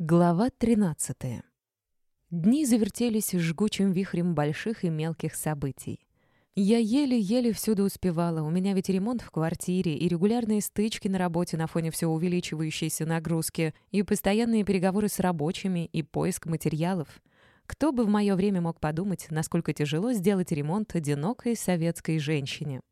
Глава 13. Дни завертелись жгучим вихрем больших и мелких событий. Я еле-еле всюду успевала, у меня ведь ремонт в квартире и регулярные стычки на работе на фоне все увеличивающейся нагрузки, и постоянные переговоры с рабочими, и поиск материалов. Кто бы в мое время мог подумать, насколько тяжело сделать ремонт одинокой советской женщине.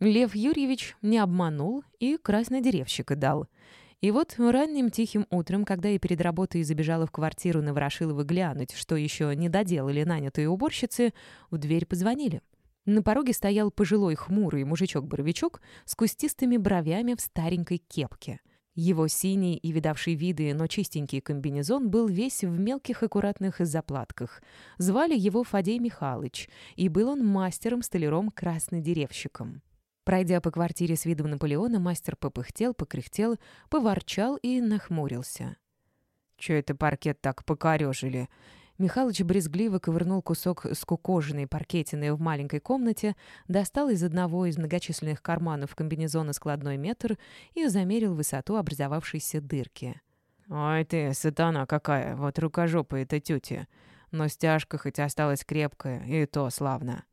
Лев Юрьевич не обманул и краснодеревщика дал — и вот ранним тихим утром, когда я перед работой забежала в квартиру на Ворошилова глянуть, что еще не доделали нанятые уборщицы, в дверь позвонили. На пороге стоял пожилой хмурый мужичок-боровичок с кустистыми бровями в старенькой кепке. Его синий и видавший виды, но чистенький комбинезон был весь в мелких аккуратных заплатках. Звали его Фадей Михайлович, и был он мастером-столяром-краснодеревщиком. Пройдя по квартире с видом Наполеона, мастер попыхтел, покряхтел, поворчал и нахмурился. «Чё это паркет так покорёжили?» Михалыч брезгливо ковырнул кусок скукоженной паркетины в маленькой комнате, достал из одного из многочисленных карманов комбинезона складной метр и замерил высоту образовавшейся дырки. «Ой ты, сатана какая, вот рукожопая эта тетя. Но стяжка хоть осталась крепкая, и то славно».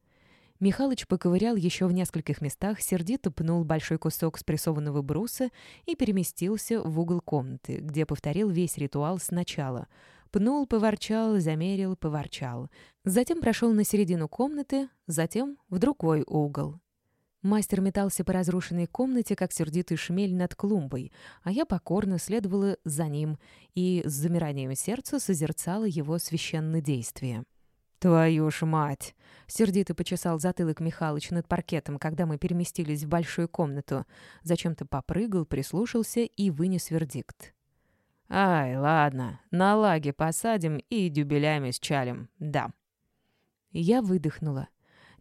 Михалыч поковырял еще в нескольких местах, сердито пнул большой кусок спрессованного бруса и переместился в угол комнаты, где повторил весь ритуал сначала. Пнул, поворчал, замерил, поворчал. Затем прошел на середину комнаты, затем в другой угол. Мастер метался по разрушенной комнате, как сердитый шмель над клумбой, а я покорно следовала за ним и с замиранием сердца созерцала его священное действие. «Твою ж мать!» — сердито почесал затылок Михалыч над паркетом, когда мы переместились в большую комнату. Зачем-то попрыгал, прислушался и вынес вердикт. «Ай, ладно, на лаге посадим и дюбелями с чалем, да». Я выдохнула.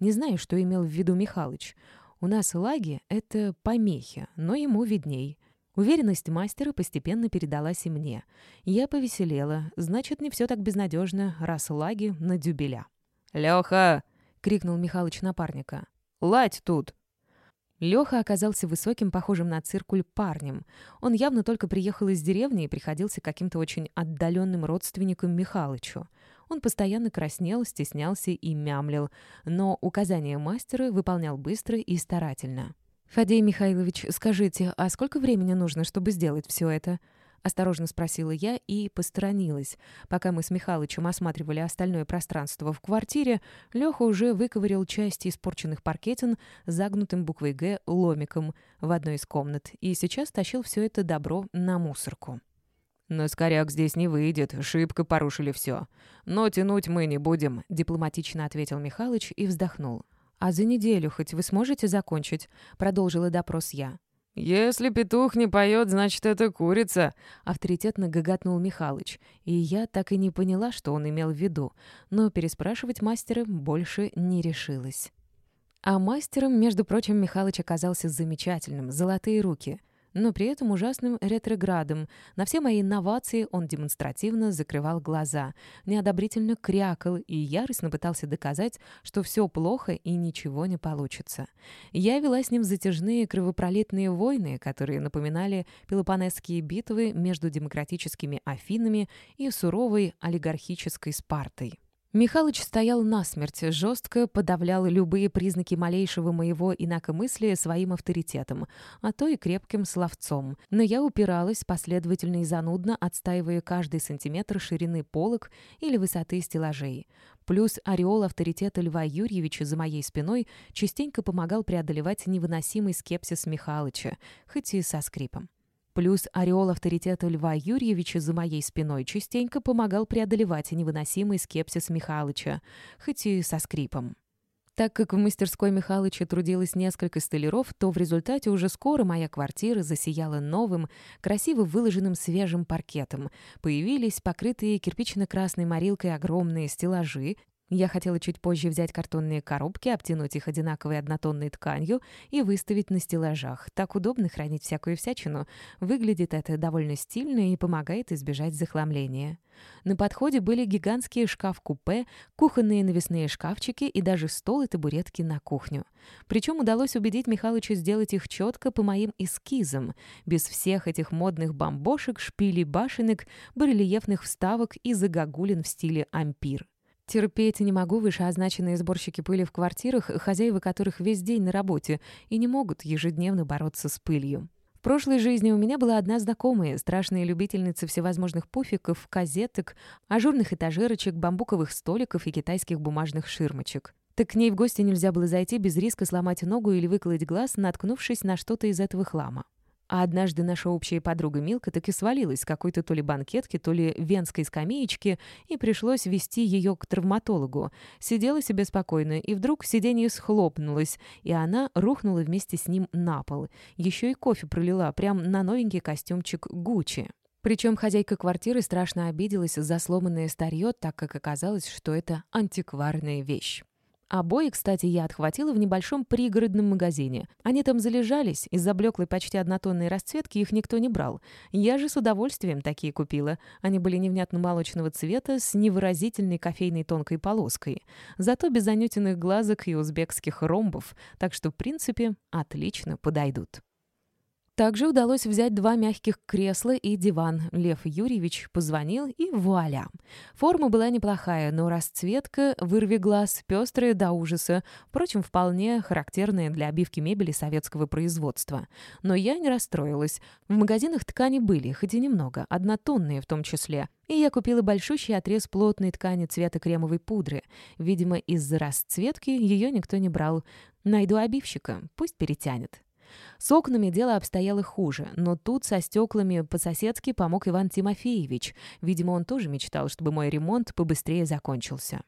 Не знаю, что имел в виду Михалыч. У нас лаги — это помехи, но ему видней. Уверенность мастера постепенно передалась и мне. Я повеселела. Значит, не все так безнадежно, раз лаги на дюбеля. «Леха!» — крикнул Михалыч напарника. «Ладь тут!» Леха оказался высоким, похожим на циркуль парнем. Он явно только приехал из деревни и приходился каким-то очень отдаленным родственником Михалычу. Он постоянно краснел, стеснялся и мямлил, но указания мастера выполнял быстро и старательно. «Фадей Михайлович, скажите, а сколько времени нужно, чтобы сделать все это?» Осторожно спросила я и посторонилась. Пока мы с Михалычем осматривали остальное пространство в квартире, Леха уже выковырял части испорченных паркетин загнутым буквой «Г» ломиком в одной из комнат и сейчас тащил все это добро на мусорку. «Но скоряк здесь не выйдет, шибко порушили все. Но тянуть мы не будем», — дипломатично ответил Михалыч и вздохнул. «А за неделю хоть вы сможете закончить?» — продолжила допрос я. «Если петух не поет, значит, это курица», — авторитетно гоготнул Михалыч. И я так и не поняла, что он имел в виду, но переспрашивать мастера больше не решилась. А мастером, между прочим, Михалыч оказался замечательным, золотые руки — но при этом ужасным ретроградом. На все мои инновации он демонстративно закрывал глаза, неодобрительно крякал и яростно пытался доказать, что все плохо и ничего не получится. Я вела с ним затяжные кровопролитные войны, которые напоминали пелопонесские битвы между демократическими Афинами и суровой олигархической Спартой. Михалыч стоял насмерть, жестко подавлял любые признаки малейшего моего инакомыслия своим авторитетом, а то и крепким словцом. Но я упиралась последовательно и занудно, отстаивая каждый сантиметр ширины полок или высоты стеллажей. Плюс ореол авторитета Льва Юрьевича за моей спиной частенько помогал преодолевать невыносимый скепсис Михалыча, хоть и со скрипом. Плюс ореол авторитета Льва Юрьевича за моей спиной частенько помогал преодолевать невыносимый скепсис Михалыча, хоть и со скрипом. Так как в мастерской Михалыча трудилось несколько столяров, то в результате уже скоро моя квартира засияла новым, красиво выложенным свежим паркетом. Появились покрытые кирпично-красной морилкой огромные стеллажи, Я хотела чуть позже взять картонные коробки, обтянуть их одинаковой однотонной тканью и выставить на стеллажах. Так удобно хранить всякую всячину. Выглядит это довольно стильно и помогает избежать захламления. На подходе были гигантские шкаф-купе, кухонные навесные шкафчики и даже стол и табуретки на кухню. Причем удалось убедить Михалыча сделать их четко по моим эскизам, без всех этих модных бомбошек, шпилей башенок, барельефных вставок и загогулин в стиле ампир. Терпеть не могу вышеозначенные сборщики пыли в квартирах, хозяева которых весь день на работе и не могут ежедневно бороться с пылью. В прошлой жизни у меня была одна знакомая, страшная любительница всевозможных пуфиков, казеток, ажурных этажерочек, бамбуковых столиков и китайских бумажных ширмочек. Так к ней в гости нельзя было зайти без риска сломать ногу или выколоть глаз, наткнувшись на что-то из этого хлама. А однажды наша общая подруга Милка таки свалилась с какой-то то ли банкетки, то ли венской скамеечки, и пришлось вести ее к травматологу. Сидела себе спокойно, и вдруг сиденье схлопнулось, и она рухнула вместе с ним на пол. Еще и кофе пролила прямо на новенький костюмчик Гуччи. Причем хозяйка квартиры страшно обиделась за сломанное старье, так как оказалось, что это антикварная вещь. Обои, кстати, я отхватила в небольшом пригородном магазине. Они там залежались, из-за блеклой почти однотонной расцветки их никто не брал. Я же с удовольствием такие купила. Они были невнятно-молочного цвета с невыразительной кофейной тонкой полоской. Зато без анютиных глазок и узбекских ромбов, так что, в принципе, отлично подойдут. Также удалось взять два мягких кресла и диван. Лев Юрьевич позвонил, и вуаля. Форма была неплохая, но расцветка, вырви глаз, пестрая до ужаса. Впрочем, вполне характерная для обивки мебели советского производства. Но я не расстроилась. В магазинах ткани были, хоть и немного, однотонные в том числе. И я купила большущий отрез плотной ткани цвета кремовой пудры. Видимо, из-за расцветки ее никто не брал. Найду обивщика, пусть перетянет. С окнами дело обстояло хуже, но тут со стеклами по-соседски помог Иван Тимофеевич. Видимо, он тоже мечтал, чтобы мой ремонт побыстрее закончился.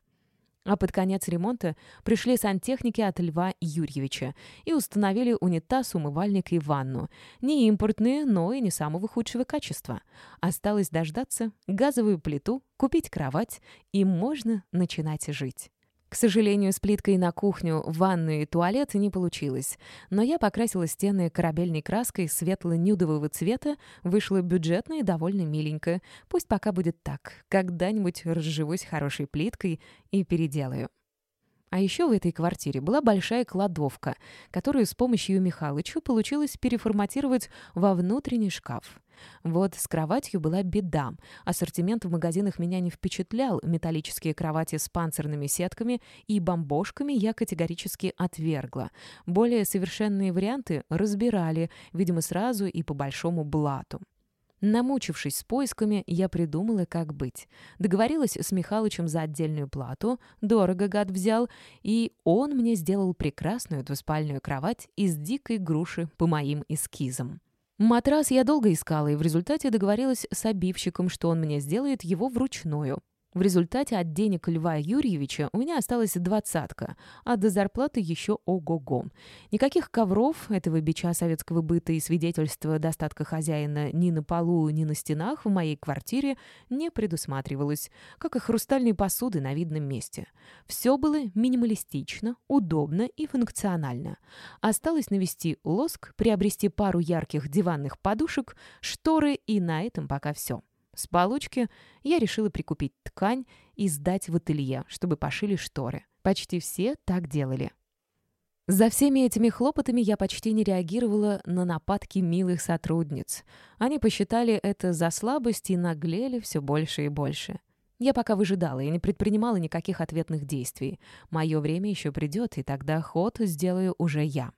А под конец ремонта пришли сантехники от Льва Юрьевича и установили унитаз, умывальник и ванну. Не импортные, но и не самого худшего качества. Осталось дождаться, газовую плиту, купить кровать, и можно начинать жить. К сожалению, с плиткой на кухню, ванную и туалет не получилось. Но я покрасила стены корабельной краской светло-нюдового цвета, вышла бюджетно и довольно миленько. Пусть пока будет так. Когда-нибудь разживусь хорошей плиткой и переделаю. А еще в этой квартире была большая кладовка, которую с помощью Михалыча получилось переформатировать во внутренний шкаф. Вот с кроватью была беда. Ассортимент в магазинах меня не впечатлял. Металлические кровати с панцирными сетками и бомбошками я категорически отвергла. Более совершенные варианты разбирали, видимо, сразу и по большому блату. Намучившись с поисками, я придумала, как быть. Договорилась с Михалычем за отдельную плату, дорого гад взял, и он мне сделал прекрасную двуспальную кровать из дикой груши по моим эскизам. Матрас я долго искала и в результате договорилась с обивщиком, что он мне сделает его вручную. В результате от денег Льва Юрьевича у меня осталась двадцатка, а до зарплаты еще ого-го. Никаких ковров этого бича советского быта и свидетельства достатка хозяина ни на полу, ни на стенах в моей квартире не предусматривалось, как и хрустальные посуды на видном месте. Все было минималистично, удобно и функционально. Осталось навести лоск, приобрести пару ярких диванных подушек, шторы и на этом пока все. С получки я решила прикупить ткань и сдать в ателье, чтобы пошили шторы. Почти все так делали. За всеми этими хлопотами я почти не реагировала на нападки милых сотрудниц. Они посчитали это за слабость и наглели все больше и больше. Я пока выжидала и не предпринимала никаких ответных действий. Мое время еще придет, и тогда ход сделаю уже я.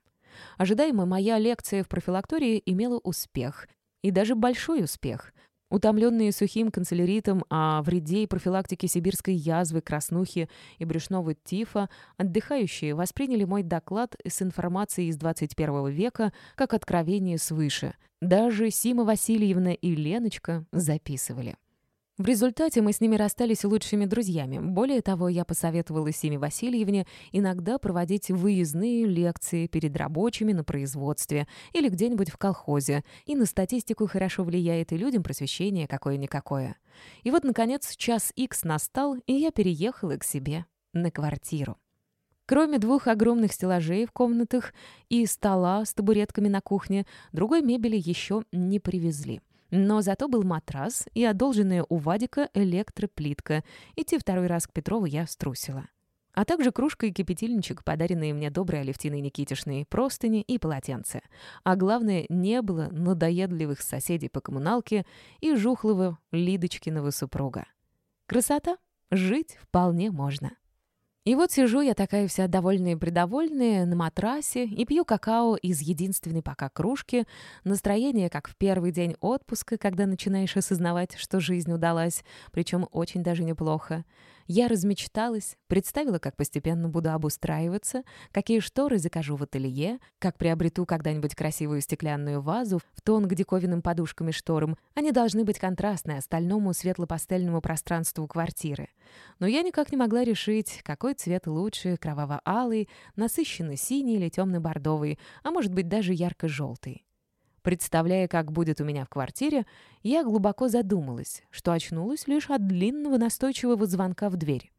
Ожидаемо моя лекция в профилактории имела успех. И даже большой успех. Утомленные сухим канцеляритом о вреде и профилактике сибирской язвы, краснухи и брюшного тифа, отдыхающие восприняли мой доклад с информацией из 21 века как откровение свыше. Даже Сима Васильевна и Леночка записывали. В результате мы с ними расстались лучшими друзьями. Более того, я посоветовала Симе Васильевне иногда проводить выездные лекции перед рабочими на производстве или где-нибудь в колхозе. И на статистику хорошо влияет, и людям просвещение какое-никакое. И вот, наконец, час икс настал, и я переехала к себе на квартиру. Кроме двух огромных стеллажей в комнатах и стола с табуретками на кухне, другой мебели еще не привезли. Но зато был матрас и одолженная у Вадика электроплитка. Идти второй раз к Петрову я струсила. А также кружка и кипятильничек, подаренные мне доброй Алевтиной Никитишной, простыни и полотенце. А главное, не было надоедливых соседей по коммуналке и жухлого Лидочкиного супруга. Красота? Жить вполне можно. И вот сижу я такая вся довольная-придовольная на матрасе и пью какао из единственной пока кружки. Настроение, как в первый день отпуска, когда начинаешь осознавать, что жизнь удалась, причем очень даже неплохо. Я размечталась, представила, как постепенно буду обустраиваться, какие шторы закажу в ателье, как приобрету когда-нибудь красивую стеклянную вазу в тон к диковинным подушкам и шторам. Они должны быть контрастны остальному светло-пастельному пространству квартиры. Но я никак не могла решить, какой цвет лучше, кроваво-алый, насыщенно синий или темно-бордовый, а может быть даже ярко-желтый. Представляя, как будет у меня в квартире, я глубоко задумалась, что очнулась лишь от длинного настойчивого звонка в дверь.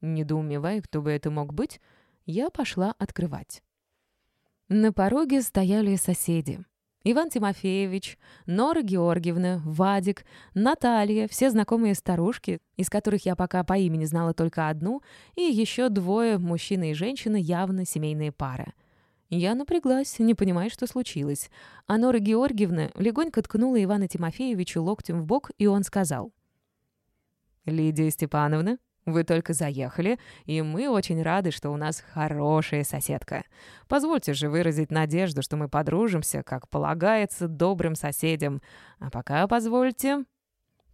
Недоумевая, кто бы это мог быть, я пошла открывать. На пороге стояли соседи. Иван Тимофеевич, Нора Георгиевна, Вадик, Наталья, все знакомые старушки, из которых я пока по имени знала только одну, и еще двое, мужчина и женщина, явно семейная пара — я напряглась, не понимая, что случилось. А Нора Георгиевна легонько ткнула Ивана Тимофеевичу локтем в бок, и он сказал. «Лидия Степановна, вы только заехали, и мы очень рады, что у нас хорошая соседка. Позвольте же выразить надежду, что мы подружимся, как полагается, добрым соседям. А пока позвольте...»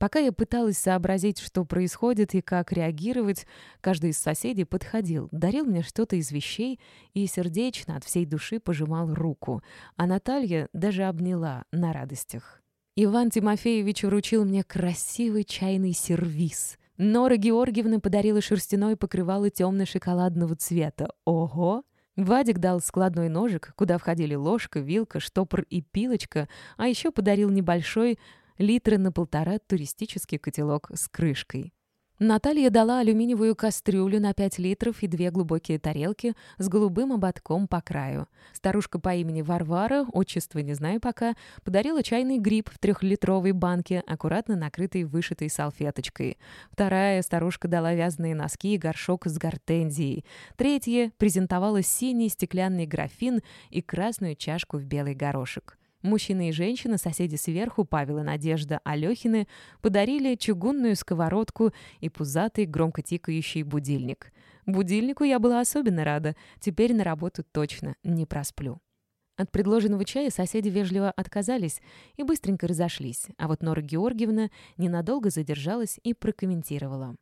Пока я пыталась сообразить, что происходит и как реагировать, каждый из соседей подходил, дарил мне что-то из вещей и сердечно от всей души пожимал руку, а Наталья даже обняла на радостях. Иван Тимофеевич вручил мне красивый чайный сервиз. Нора Георгиевна подарила шерстяное покрывало темно-шоколадного цвета. Ого! Вадик дал складной ножик, куда входили ложка, вилка, штопор и пилочка, а еще подарил небольшой литра на полтора туристический котелок с крышкой. Наталья дала алюминиевую кастрюлю на 5 литров и две глубокие тарелки с голубым ободком по краю. Старушка по имени Варвара, отчество не знаю пока, подарила чайный гриб в трехлитровой банке, аккуратно накрытой вышитой салфеточкой. Вторая старушка дала вязаные носки и горшок с гортензией. Третья презентовала синий стеклянный графин и красную чашку в белый горошек. Мужчина и женщина, соседи сверху, Павел и Надежда Алехины, подарили чугунную сковородку и пузатый громко тикающий будильник. Будильнику я была особенно рада. Теперь на работу точно не просплю. От предложенного чая соседи вежливо отказались и быстренько разошлись, а вот Нора Георгиевна ненадолго задержалась и прокомментировала.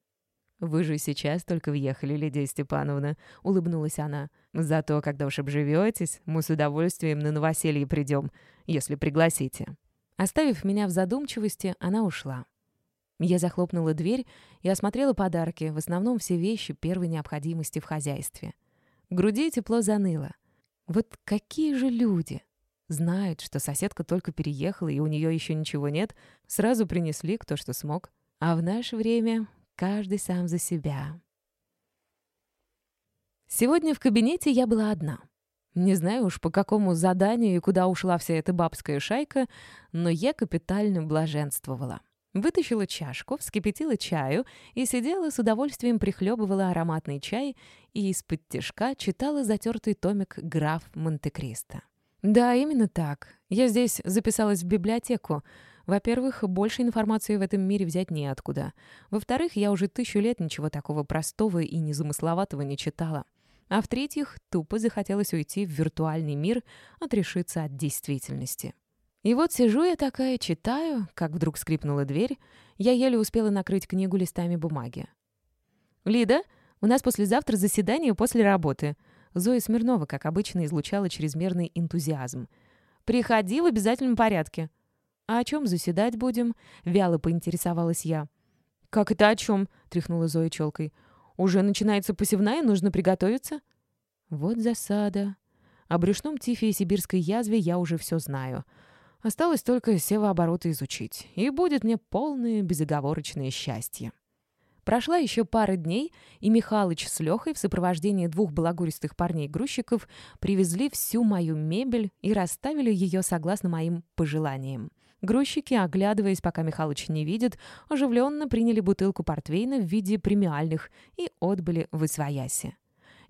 «Вы же сейчас только въехали, Лидия Степановна», — улыбнулась она. «Зато, когда уж обживетесь, мы с удовольствием на новоселье придем, если пригласите». Оставив меня в задумчивости, она ушла. Я захлопнула дверь и осмотрела подарки, в основном все вещи первой необходимости в хозяйстве. В груди тепло заныло. Вот какие же люди! Знают, что соседка только переехала, и у нее еще ничего нет, сразу принесли кто что смог. А в наше время каждый сам за себя. Сегодня в кабинете я была одна. Не знаю уж, по какому заданию и куда ушла вся эта бабская шайка, но я капитально блаженствовала. Вытащила чашку, вскипятила чаю и сидела с удовольствием прихлебывала ароматный чай и из-под тяжка читала затертый томик «Граф Монте-Кристо». Да, именно так. Я здесь записалась в библиотеку, во-первых, больше информации в этом мире взять неоткуда. Во-вторых, я уже тысячу лет ничего такого простого и незамысловатого не читала. А в-третьих, тупо захотелось уйти в виртуальный мир, отрешиться от действительности. И вот сижу я такая, читаю, как вдруг скрипнула дверь. Я еле успела накрыть книгу листами бумаги. «Лида, у нас послезавтра заседание после работы». Зоя Смирнова, как обычно, излучала чрезмерный энтузиазм. «Приходи в обязательном порядке». «А о чем заседать будем?» — вяло поинтересовалась я. «Как это о чем?» — тряхнула Зоя челкой. «Уже начинается посевная, нужно приготовиться». Вот засада. О брюшном тифе и сибирской язве я уже все знаю. Осталось только севообороты изучить, и будет мне полное безоговорочное счастье. Прошла еще пара дней, и Михалыч с Лехой в сопровождении двух балагуристых парней-грузчиков привезли всю мою мебель и расставили ее согласно моим пожеланиям. Грузчики, оглядываясь, пока Михалыч не видит, оживленно приняли бутылку портвейна в виде премиальных и отбыли в Исвояси.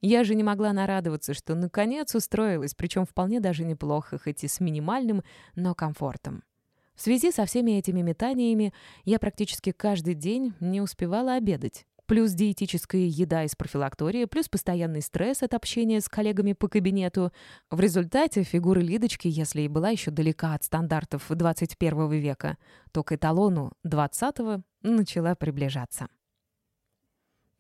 Я же не могла нарадоваться, что наконец устроилась, причем вполне даже неплохо, хоть и с минимальным, но комфортом. В связи со всеми этими метаниями я практически каждый день не успевала обедать. Плюс диетическая еда из профилактории, плюс постоянный стресс от общения с коллегами по кабинету. В результате фигура Лидочки, если и была еще далека от стандартов 21 века, то к эталону 20-го начала приближаться.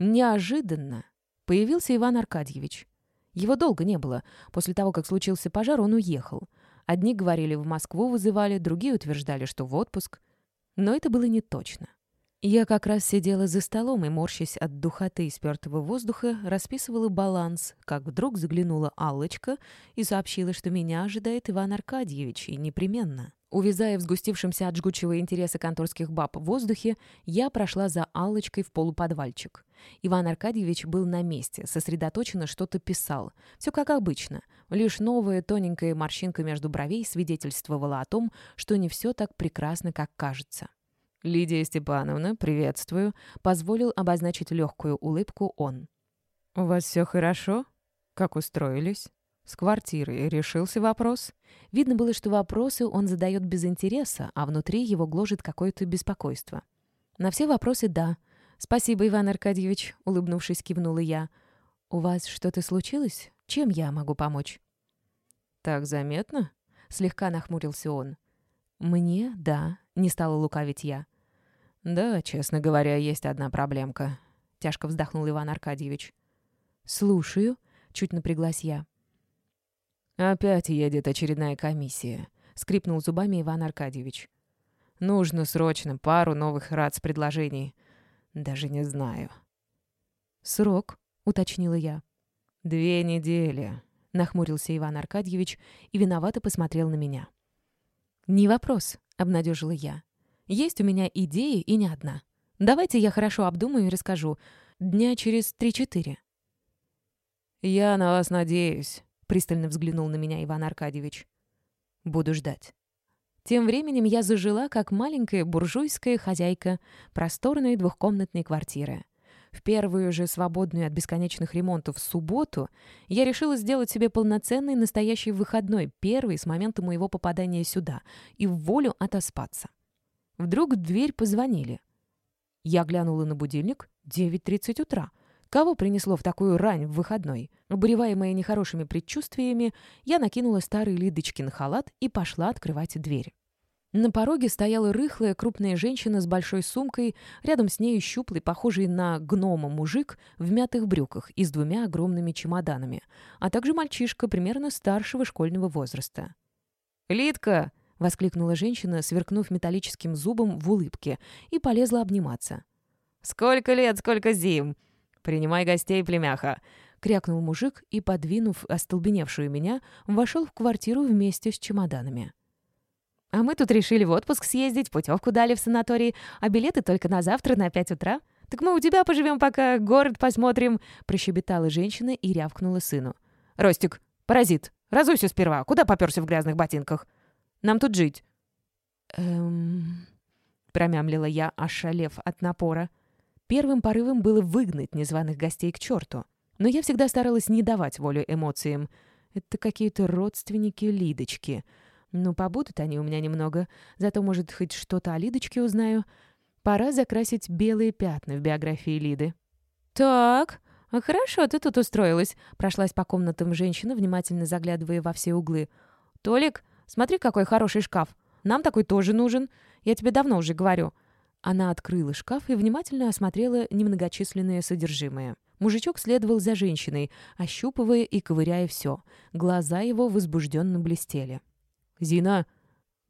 Неожиданно появился Иван Аркадьевич. Его долго не было. После того, как случился пожар, он уехал — Одни говорили, в Москву вызывали, другие утверждали, что в отпуск. Но это было не точно. Я как раз сидела за столом и, морщась от духоты и спертого воздуха, расписывала баланс, как вдруг заглянула Аллочка и сообщила, что меня ожидает Иван Аркадьевич, и непременно. Увязая в сгустившемся от жгучего интереса конторских баб в воздухе, я прошла за Аллочкой в полуподвальчик. Иван Аркадьевич был на месте, сосредоточенно что-то писал. Все как обычно. Лишь новая тоненькая морщинка между бровей свидетельствовала о том, что не все так прекрасно, как кажется. «Лидия Степановна, приветствую», — позволил обозначить легкую улыбку он. «У вас все хорошо? Как устроились?» С квартирой решился вопрос. Видно было, что вопросы он задает без интереса, а внутри его гложет какое-то беспокойство. На все вопросы «да». «Спасибо, Иван Аркадьевич», — улыбнувшись, кивнула я. «У вас что-то случилось? Чем я могу помочь?» «Так заметно?» — слегка нахмурился он. «Мне, да», — не стала лукавить я. «Да, честно говоря, есть одна проблемка», — тяжко вздохнул Иван Аркадьевич. «Слушаю», — чуть напряглась я. «Опять едет очередная комиссия», — скрипнул зубами Иван Аркадьевич. «Нужно срочно пару новых РАЦ-предложений. Даже не знаю». «Срок?» — уточнила я. «Две недели», — нахмурился Иван Аркадьевич и виновато посмотрел на меня. «Не вопрос», — обнадежила я. «Есть у меня идеи и не одна. Давайте я хорошо обдумаю и расскажу. Дня через три-четыре». «Я на вас надеюсь», Пристально взглянул на меня Иван Аркадьевич. «Буду ждать». Тем временем я зажила, как маленькая буржуйская хозяйка просторной двухкомнатной квартиры. В первую же свободную от бесконечных ремонтов субботу я решила сделать себе полноценный настоящий выходной, первый с момента моего попадания сюда, и в волю отоспаться. Вдруг в дверь позвонили. Я глянула на будильник — 9.30 утра. Кого принесло в такую рань в выходной? Обуреваемая нехорошими предчувствиями, я накинула старый Лидочкин халат и пошла открывать дверь. На пороге стояла рыхлая крупная женщина с большой сумкой, рядом с ней щуплый, похожий на гнома мужик в мятых брюках и с двумя огромными чемоданами, а также мальчишка примерно старшего школьного возраста. «Лидка!» — воскликнула женщина, сверкнув металлическим зубом в улыбке, и полезла обниматься. «Сколько лет, сколько зим!» «Принимай гостей, племяха!» — крякнул мужик и, подвинув остолбеневшую меня, вошел в квартиру вместе с чемоданами. «А мы тут решили в отпуск съездить, путевку дали в санатории, а билеты только на завтра на пять утра. Так мы у тебя поживем пока, город посмотрим», — прощебетала женщина и рявкнула сыну. «Ростик, паразит, разуйся сперва, куда попёрся в грязных ботинках? Нам тут жить». «Эм...» — промямлила я, ошалев от напора. Первым порывом было выгнать незваных гостей к черту. Но я всегда старалась не давать волю эмоциям. Это какие-то родственники Лидочки. Ну, побудут они у меня немного. Зато, может, хоть что-то о Лидочке узнаю. Пора закрасить белые пятна в биографии Лиды. «Так, а хорошо ты тут устроилась», — прошлась по комнатам женщина, внимательно заглядывая во все углы. «Толик, смотри, какой хороший шкаф. Нам такой тоже нужен. Я тебе давно уже говорю. Она открыла шкаф и внимательно осмотрела немногочисленное содержимое. Мужичок следовал за женщиной, ощупывая и ковыряя все. Глаза его возбужденно блестели. «Зина,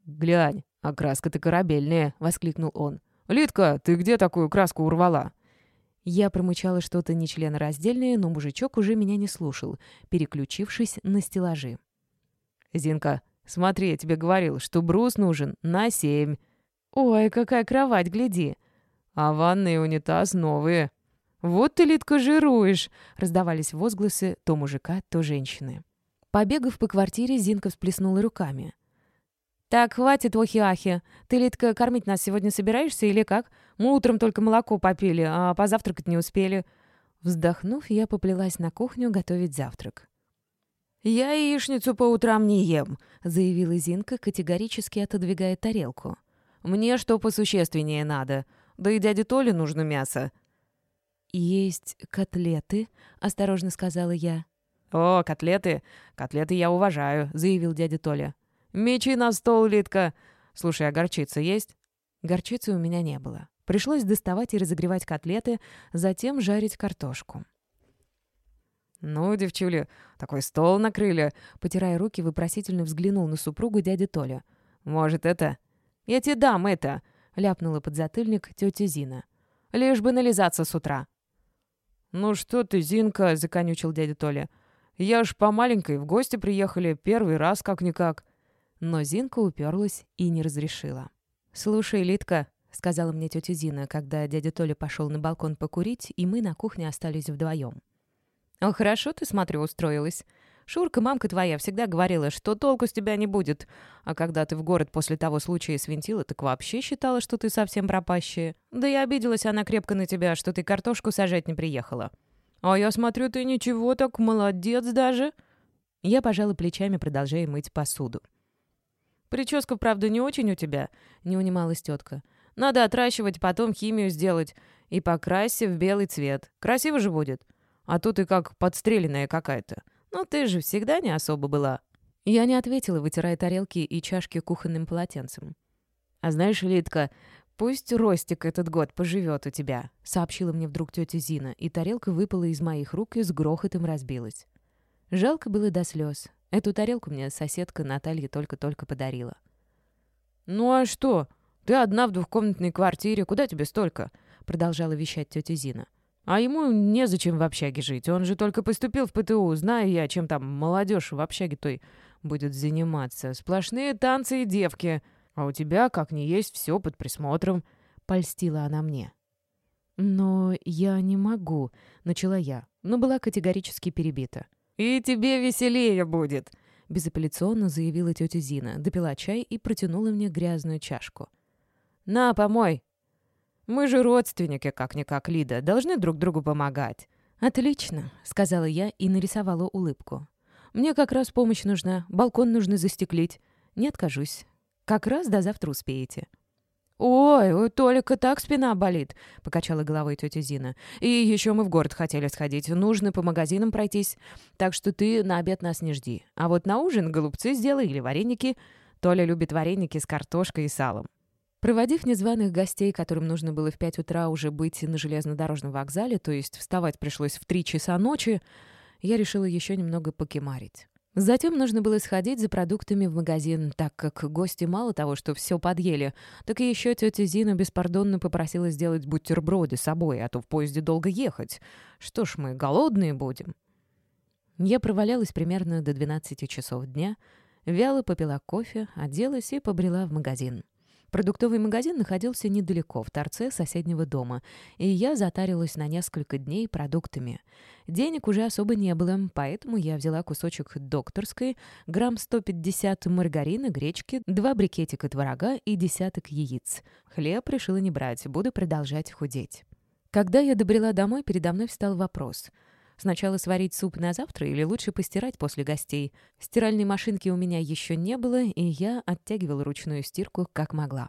глянь, а краска-то корабельная!» — воскликнул он. «Литка, ты где такую краску урвала?» Я промычала что-то нечленораздельное, но мужичок уже меня не слушал, переключившись на стеллажи. «Зинка, смотри, я тебе говорил, что брус нужен на семь. «Ой, какая кровать, гляди!» А ванны и унитаз новые. «Вот ты, Литка, жируешь!» — раздавались возгласы то мужика, то женщины. Побегав по квартире, Зинка всплеснула руками. «Так, хватит охи-ахи. Ты, Литка, кормить нас сегодня собираешься или как? Мы утром только молоко попили, а позавтракать не успели». Вздохнув, я поплелась на кухню готовить завтрак. «Я яичницу по утрам не ем», — заявила Зинка, категорически отодвигая тарелку. «Мне что посущественнее надо. Да и дяде Толе нужно мясо». «Есть котлеты», — осторожно сказала я. «О, котлеты! Котлеты я уважаю», — заявил дядя Толя. «Мечи на стол, Литка! Слушай, а горчица есть?» Горчицы у меня не было. Пришлось доставать и разогревать котлеты, затем жарить картошку. «Ну, девчули, такой стол накрыли!» Потирая руки, вопросительно взглянул на супругу дяди Толя. «Может, это...» «Я тебе дам это!» — ляпнула подзатыльник тетя Зина. «Лишь бы нализаться с утра». «Ну что ты, Зинка!» — законючил дядя Толя. «Я ж по маленькой в гости приехали, первый раз как-никак». Но Зинка уперлась и не разрешила. «Слушай, Литка», — сказала мне тетя Зина, когда дядя Толя пошел на балкон покурить, и мы на кухне остались вдвоем. «О, хорошо ты, смотрю, устроилась. Шурка, мамка твоя, всегда говорила, что толку с тебя не будет. А когда ты в город после того случая свинтила, так вообще считала, что ты совсем пропащая. Да и обиделась она крепко на тебя, что ты картошку сажать не приехала. А я смотрю, ты ничего так, молодец даже». Я пожала плечами, продолжая мыть посуду. «Прическа, правда, не очень у тебя», — не унималась тетка. «Надо отращивать, потом химию сделать и покрасить в белый цвет. Красиво же будет». А тут и как подстреленная какая-то. Ну, ты же всегда не особо была». Я не ответила, вытирая тарелки и чашки кухонным полотенцем. «А знаешь, Литка, пусть Ростик этот год поживет у тебя», — сообщила мне вдруг тетя Зина, и тарелка выпала из моих рук и с грохотом разбилась. Жалко было до слез. Эту тарелку мне соседка Наталья только-только подарила. «Ну а что? Ты одна в двухкомнатной квартире. Куда тебе столько?» — продолжала вещать тетя Зина. А ему незачем в общаге жить. Он же только поступил в ПТУ. Знаю я, чем там молодежь в общаге той будет заниматься. Сплошные танцы и девки. А у тебя, как ни есть, все под присмотром. Польстила она мне. «Но я не могу», — начала я, но была категорически перебита. «И тебе веселее будет», — безапелляционно заявила тетя Зина, допила чай и протянула мне грязную чашку. «На, помой, мы же родственники, как-никак, Лида, должны друг другу помогать». «Отлично», — сказала я и нарисовала улыбку. «Мне как раз помощь нужна, балкон нужно застеклить. Не откажусь. Как раз до завтра успеете». «Ой, у Толика так спина болит», — покачала головой тетя Зина. «И еще мы в город хотели сходить. Нужно по магазинам пройтись. Так что ты на обед нас не жди. А вот на ужин голубцы сделай или вареники. Толя любит вареники с картошкой и салом». Проводив незваных гостей, которым нужно было в пять утра уже быть на железнодорожном вокзале, то есть вставать пришлось в три часа ночи, я решила еще немного покемарить. Затем нужно было сходить за продуктами в магазин, так как гости мало того, что все подъели, так и еще тетя Зина беспардонно попросила сделать бутерброды с собой, а то в поезде долго ехать. Что ж, мы голодные будем. Я провалялась примерно до 12 часов дня, вяло попила кофе, оделась и побрела в магазин. Продуктовый магазин находился недалеко, в торце соседнего дома, и я затарилась на несколько дней продуктами. Денег уже особо не было, поэтому я взяла кусочек докторской, грамм 150 маргарина, гречки, два брикетика творога и десяток яиц. Хлеб решила не брать, буду продолжать худеть. Когда я добрела домой, передо мной встал вопрос — Сначала сварить суп на завтра или лучше постирать после гостей. Стиральной машинки у меня еще не было, и я оттягивала ручную стирку как могла.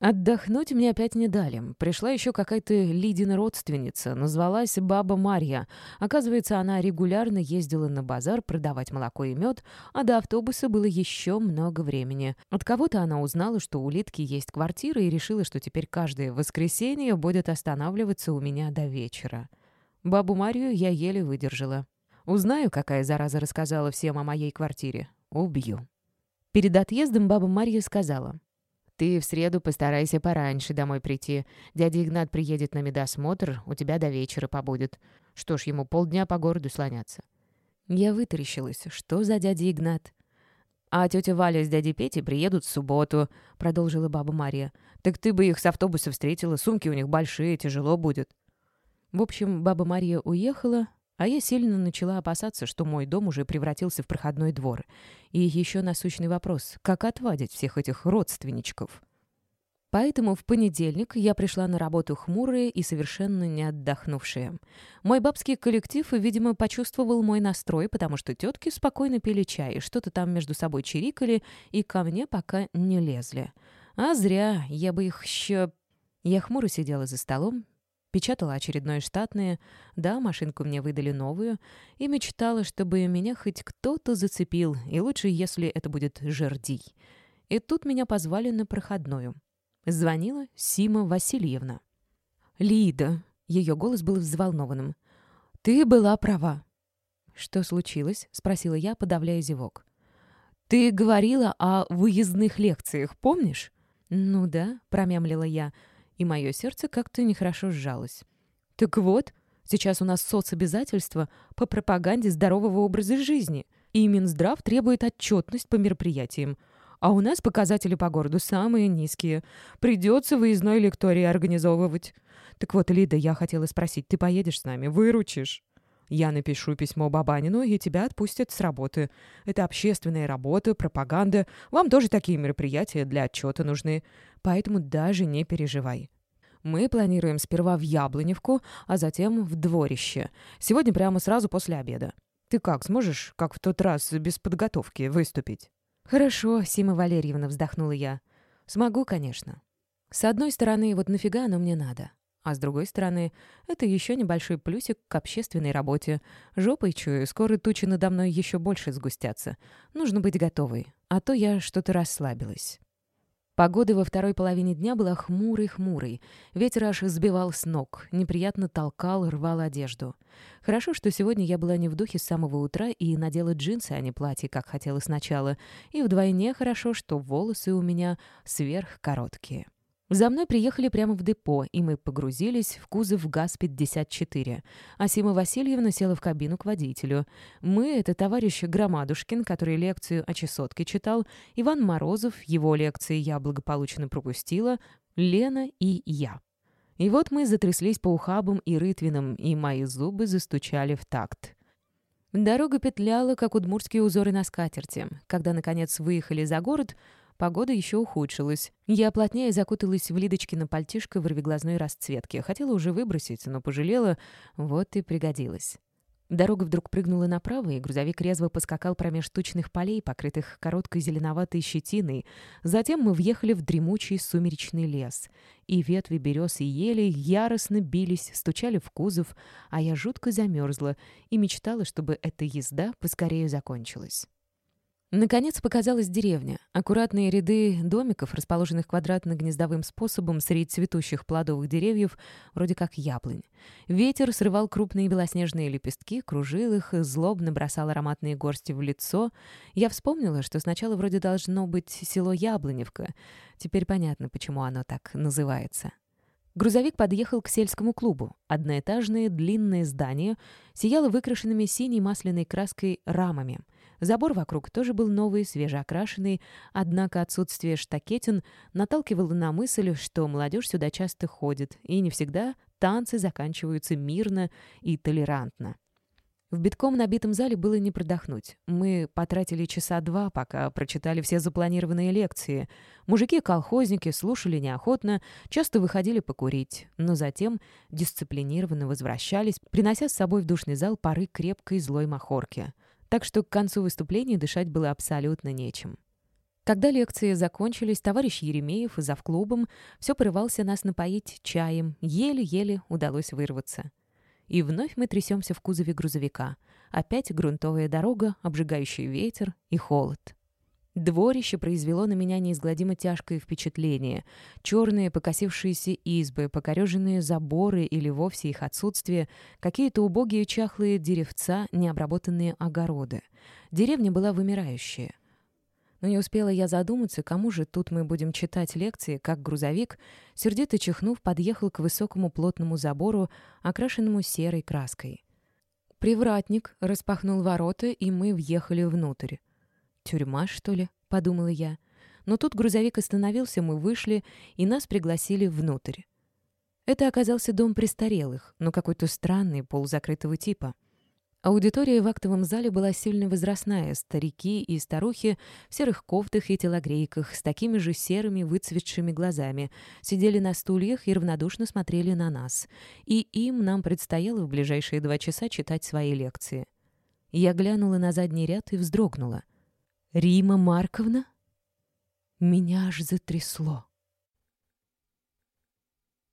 Отдохнуть мне опять не дали. Пришла еще какая-то Лидина родственница, назвалась Баба Марья. Оказывается, она регулярно ездила на базар продавать молоко и мед, а до автобуса было еще много времени. От кого-то она узнала, что у Лидки есть квартира, и решила, что теперь каждое воскресенье будет останавливаться у меня до вечера. Бабу Марию я еле выдержала. Узнаю, какая зараза рассказала всем о моей квартире. Убью. Перед отъездом баба Марья сказала. «Ты в среду постарайся пораньше домой прийти. Дядя Игнат приедет на медосмотр, у тебя до вечера побудет. Что ж, ему полдня по городу слоняться». Я вытаращилась. Что за дядя Игнат? «А тетя Валя с дядей Петей приедут в субботу», — продолжила баба Мария. «Так ты бы их с автобуса встретила, сумки у них большие, тяжело будет». В общем, баба Мария уехала, а я сильно начала опасаться, что мой дом уже превратился в проходной двор. И еще насущный вопрос — как отвадить всех этих родственничков? Поэтому в понедельник я пришла на работу хмурая и совершенно не отдохнувшая. Мой бабский коллектив, видимо, почувствовал мой настрой, потому что тетки спокойно пили чай, что-то там между собой чирикали и ко мне пока не лезли. А зря, я бы их еще... Я хмуро сидела за столом, печатала очередное штатное, да, машинку мне выдали новую, и мечтала, чтобы меня хоть кто-то зацепил, и лучше, если это будет жердий. И тут меня позвали на проходную — Звонила Сима Васильевна. «Лида», — ее голос был взволнованным, — «ты была права». «Что случилось?» — спросила я, подавляя зевок. «Ты говорила о выездных лекциях, помнишь?» «Ну да», — промямлила я, и мое сердце как-то нехорошо сжалось. «Так вот, сейчас у нас соцобязательства по пропаганде здорового образа жизни, и Минздрав требует отчетность по мероприятиям. А у нас показатели по городу самые низкие. Придется выездной лекторий организовывать. Так вот, Лида, я хотела спросить, ты поедешь с нами, выручишь? Я напишу письмо Бабанину, и тебя отпустят с работы. Это общественная работа, пропаганда. Вам тоже такие мероприятия для отчета нужны. Поэтому даже не переживай. Мы планируем сперва в Яблоневку, а затем в Дворище. Сегодня прямо сразу после обеда. Ты как, сможешь, как в тот раз, без подготовки выступить? «Хорошо, Сима Валерьевна», — вздохнула я. «Смогу, конечно. С одной стороны, вот нафига оно мне надо? А с другой стороны, это еще небольшой плюсик к общественной работе. Жопой чую, скоро тучи надо мной еще больше сгустятся. Нужно быть готовой, а то я что-то расслабилась». Погода во второй половине дня была хмурой-хмурой. Ветер аж сбивал с ног, неприятно толкал, рвал одежду. Хорошо, что сегодня я была не в духе с самого утра и надела джинсы, а не платье, как хотела сначала. И вдвойне хорошо, что волосы у меня сверхкороткие. За мной приехали прямо в депо, и мы погрузились в кузов ГАЗ-54. Асима Васильевна села в кабину к водителю. Мы — это товарищ Громадушкин, который лекцию о чесотке читал, Иван Морозов, его лекции я благополучно пропустила, Лена и я. И вот мы затряслись по ухабам и рытвинам, и мои зубы застучали в такт. Дорога петляла, как удмуртские узоры на скатерти. Когда, наконец, выехали за город — Погода еще ухудшилась. Я плотнее закуталась в Лидочкино пальтишко вырвиглазной расцветки. Хотела уже выбросить, но пожалела. Вот и пригодилась. Дорога вдруг прыгнула направо, и грузовик резво поскакал промеж тучных полей, покрытых короткой зеленоватой щетиной. Затем мы въехали в дремучий сумеречный лес. И ветви берез и ели яростно бились, стучали в кузов, а я жутко замерзла и мечтала, чтобы эта езда поскорее закончилась. Наконец показалась деревня. Аккуратные ряды домиков, расположенных квадратно-гнездовым способом среди цветущих плодовых деревьев, вроде как яблонь. Ветер срывал крупные белоснежные лепестки, кружил их, злобно бросал ароматные горсти в лицо. Я вспомнила, что сначала вроде должно быть село Яблоневка. Теперь понятно, почему оно так называется. Грузовик подъехал к сельскому клубу. Одноэтажное длинное здание сияло выкрашенными синей масляной краской рамами — Забор вокруг тоже был новый, свежеокрашенный, однако отсутствие штакетин наталкивало на мысль, что молодежь сюда часто ходит, и не всегда танцы заканчиваются мирно и толерантно. В битком набитом зале было не продохнуть. Мы потратили часа два, пока прочитали все запланированные лекции. Мужики-колхозники слушали неохотно, часто выходили покурить, но затем дисциплинированно возвращались, принося с собой в душный зал пары крепкой злой махорки — так что к концу выступления дышать было абсолютно нечем. Когда лекции закончились, товарищ Еремеев, клубом все порывался нас напоить чаем, еле-еле удалось вырваться. И вновь мы трясемся в кузове грузовика. Опять грунтовая дорога, обжигающий ветер и холод. Дворище произвело на меня неизгладимо тяжкое впечатление. Черные покосившиеся избы, покореженные заборы или вовсе их отсутствие, какие-то убогие чахлые деревца, необработанные огороды. Деревня была вымирающая. Но не успела я задуматься, кому же тут мы будем читать лекции, как грузовик, сердито чихнув, подъехал к высокому плотному забору, окрашенному серой краской. Привратник распахнул ворота, и мы въехали внутрь. Тюрьма, что ли?» — подумала я. Но тут грузовик остановился, мы вышли, и нас пригласили внутрь. Это оказался дом престарелых, но какой-то странный, полузакрытого типа. Аудитория в актовом зале была сильно возрастная, старики и старухи в серых кофтах и телогрейках с такими же серыми выцветшими глазами сидели на стульях и равнодушно смотрели на нас. И им нам предстояло в ближайшие два часа читать свои лекции. Я глянула на задний ряд и вздрогнула. «Рима Марковна?» Меня аж затрясло.